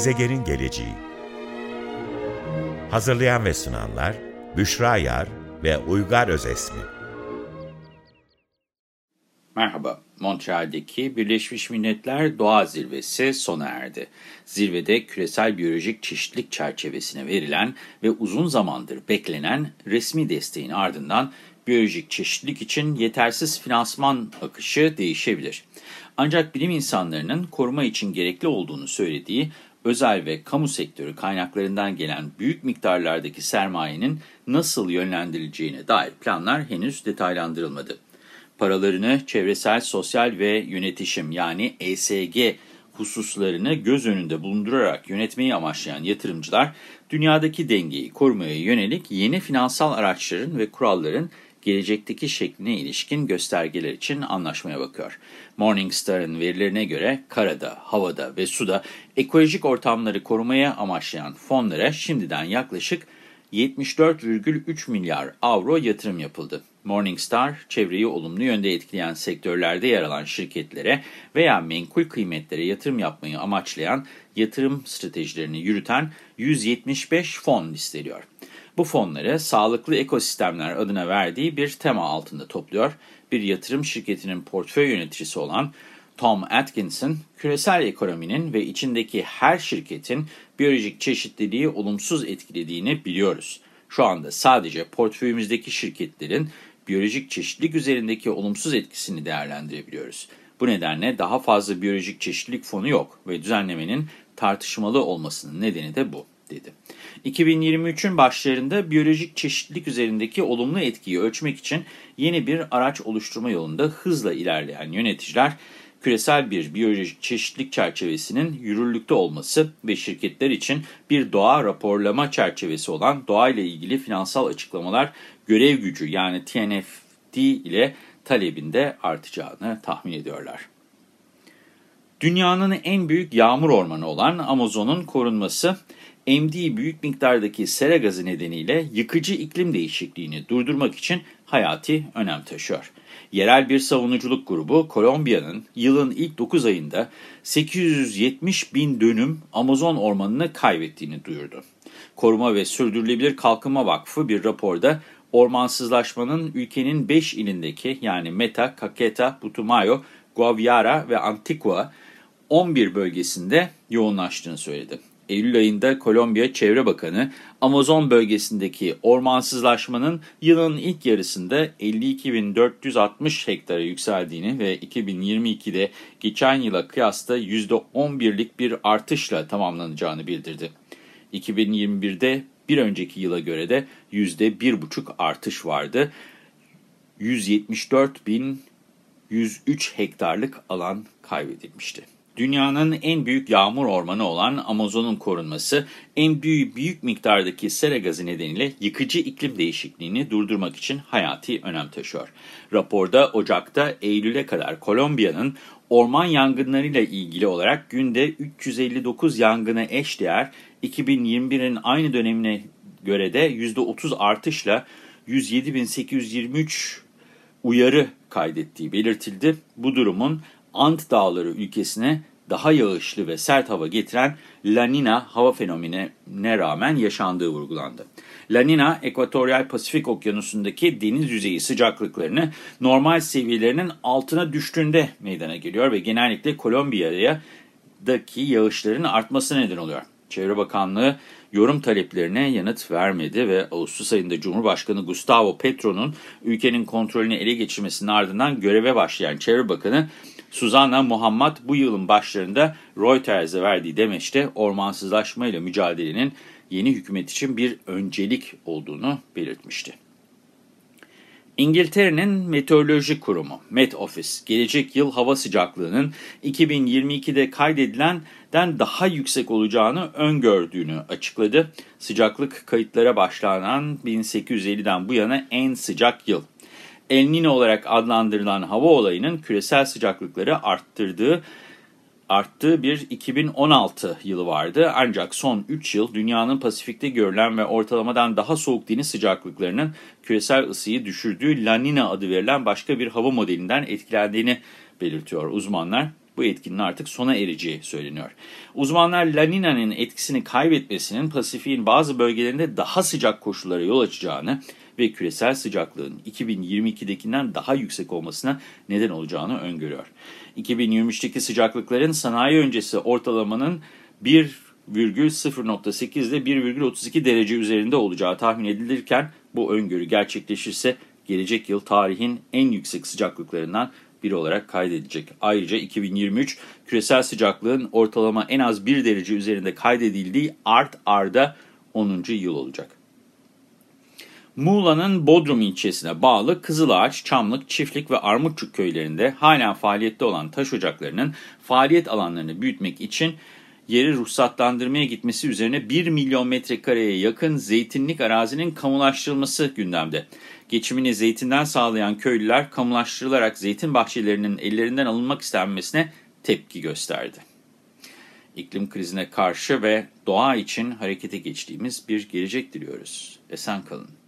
Gezegenin geleceği Hazırlayan ve sunanlar Büşra Yar ve Uygar Özesmi Merhaba, Montreal'deki Birleşmiş Milletler Doğa Zirvesi sona erdi. Zirvede küresel biyolojik çeşitlilik çerçevesine verilen ve uzun zamandır beklenen resmi desteğin ardından biyolojik çeşitlilik için yetersiz finansman akışı değişebilir. Ancak bilim insanlarının koruma için gerekli olduğunu söylediği özel ve kamu sektörü kaynaklarından gelen büyük miktarlardaki sermayenin nasıl yönlendirileceğine dair planlar henüz detaylandırılmadı. Paralarını çevresel, sosyal ve yönetişim yani ESG hususlarını göz önünde bulundurarak yönetmeyi amaçlayan yatırımcılar, dünyadaki dengeyi korumaya yönelik yeni finansal araçların ve kuralların gelecekteki şekline ilişkin göstergeler için anlaşmaya bakıyor. Morningstar'ın verilerine göre karada, havada ve suda ekolojik ortamları korumaya amaçlayan fonlara şimdiden yaklaşık 74,3 milyar avro yatırım yapıldı. Morningstar, çevreyi olumlu yönde etkileyen sektörlerde yer alan şirketlere veya menkul kıymetlere yatırım yapmayı amaçlayan yatırım stratejilerini yürüten 175 fon listeliyor. Bu fonları sağlıklı ekosistemler adına verdiği bir tema altında topluyor. Bir yatırım şirketinin portföy yöneticisi olan Tom Atkinson, küresel ekonominin ve içindeki her şirketin biyolojik çeşitliliği olumsuz etkilediğini biliyoruz. Şu anda sadece portföyümüzdeki şirketlerin biyolojik çeşitlilik üzerindeki olumsuz etkisini değerlendirebiliyoruz. Bu nedenle daha fazla biyolojik çeşitlilik fonu yok ve düzenlemenin tartışmalı olmasının nedeni de bu, dedi. 2023'ün başlarında biyolojik çeşitlilik üzerindeki olumlu etkiyi ölçmek için yeni bir araç oluşturma yolunda hızla ilerleyen yöneticiler, küresel bir biyolojik çeşitlilik çerçevesinin yürürlükte olması ve şirketler için bir doğa raporlama çerçevesi olan doğayla ilgili finansal açıklamalar görev gücü yani TNFD ile talebinde artacağını tahmin ediyorlar. Dünyanın en büyük yağmur ormanı olan Amazon'un korunması, emdiği büyük miktardaki sera gazı nedeniyle yıkıcı iklim değişikliğini durdurmak için hayati önem taşıyor. Yerel bir savunuculuk grubu Kolombiya'nın yılın ilk 9 ayında 870 bin dönüm Amazon ormanını kaybettiğini duyurdu. Koruma ve Sürdürülebilir Kalkınma Vakfı bir raporda ormansızlaşmanın ülkenin 5 ilindeki yani Meta, Caqueta, Putumayo, Guaviare ve Antigua 11 bölgesinde yoğunlaştığını söyledi. Eylül ayında Kolombiya Çevre Bakanı, Amazon bölgesindeki ormansızlaşmanın yılın ilk yarısında 52.460 hektara yükseldiğini ve 2022'de geçen yıla kıyasla %11'lik bir artışla tamamlanacağını bildirdi. 2021'de bir önceki yıla göre de %1,5 artış vardı. 174.103 hektarlık alan kaybedilmişti. Dünyanın en büyük yağmur ormanı olan Amazon'un korunması, en büyük, büyük miktardaki sera gazı nedeniyle yıkıcı iklim değişikliğini durdurmak için hayati önem taşıyor. Raporda Ocak'ta Eylül'e kadar Kolombiya'nın orman yangınlarıyla ilgili olarak günde 359 yangına eşdeğer 2021'in aynı dönemine göre de %30 artışla 107.823 uyarı kaydettiği belirtildi. Bu durumun Ant Dağları ülkesine daha yağışlı ve sert hava getiren La Nina hava fenomenine rağmen yaşandığı vurgulandı. La Nina, Ekvatoryal Pasifik Okyanusu'ndaki deniz yüzeyi sıcaklıklarını normal seviyelerinin altına düştüğünde meydana geliyor ve genellikle Kolombiya'daki yağışların artmasına neden oluyor. Çevre Bakanlığı yorum taleplerine yanıt vermedi ve Ağustos ayında Cumhurbaşkanı Gustavo Petro'nun ülkenin kontrolünü ele geçirmesinin ardından göreve başlayan Çevre Bakanı Suzanna Muhammad bu yılın başlarında Reuters'e verdiği demeçte ormansızlaşmayla mücadelenin yeni hükümet için bir öncelik olduğunu belirtmişti. İngiltere'nin Meteoroloji Kurumu Met Office gelecek yıl hava sıcaklığının 2022'de kaydedilenden daha yüksek olacağını öngördüğünü açıkladı. Sıcaklık kayıtlara başlanan 1850'den bu yana en sıcak yıl. El Nino olarak adlandırılan hava olayının küresel sıcaklıkları arttırdığı arttığı bir 2016 yılı vardı. Ancak son 3 yıl dünyanın Pasifik'te görülen ve ortalamadan daha soğuk deniz sıcaklıklarının küresel ısıyı düşürdüğü La Nina adı verilen başka bir hava modelinden etkilendiğini belirtiyor uzmanlar. bu etkinin artık sona ereceği söyleniyor. Uzmanlar La Nina'nın etkisini kaybetmesinin Pasifik'in bazı bölgelerinde daha sıcak koşullara yol açacağını ve küresel sıcaklığın 2022'dekinden daha yüksek olmasına neden olacağını öngörüyor. 2023'teki sıcaklıkların sanayi öncesi ortalamanın 1,0.8 ile 1,32 derece üzerinde olacağı tahmin edilirken bu öngörü gerçekleşirse gelecek yıl tarihin en yüksek sıcaklıklarından biri olarak kaydedilecek. Ayrıca 2023 küresel sıcaklığın ortalama en az 1 derece üzerinde kaydedildiği art arda 10. yıl olacak. Muğla'nın Bodrum ilçesine bağlı Kızılağaç, Çamlık, Çiftlik ve Armutçuk köylerinde halen faaliyette olan taş ocaklarının faaliyet alanlarını büyütmek için yeri ruhsatlandırmaya gitmesi üzerine 1 milyon metrekareye yakın zeytinlik arazinin kamulaştırılması gündemde. Geçimini zeytinden sağlayan köylüler kamulaştırılarak zeytin bahçelerinin ellerinden alınmak istenmesine tepki gösterdi. İklim krizine karşı ve doğa için harekete geçtiğimiz bir gelecek diliyoruz. Esen kalın.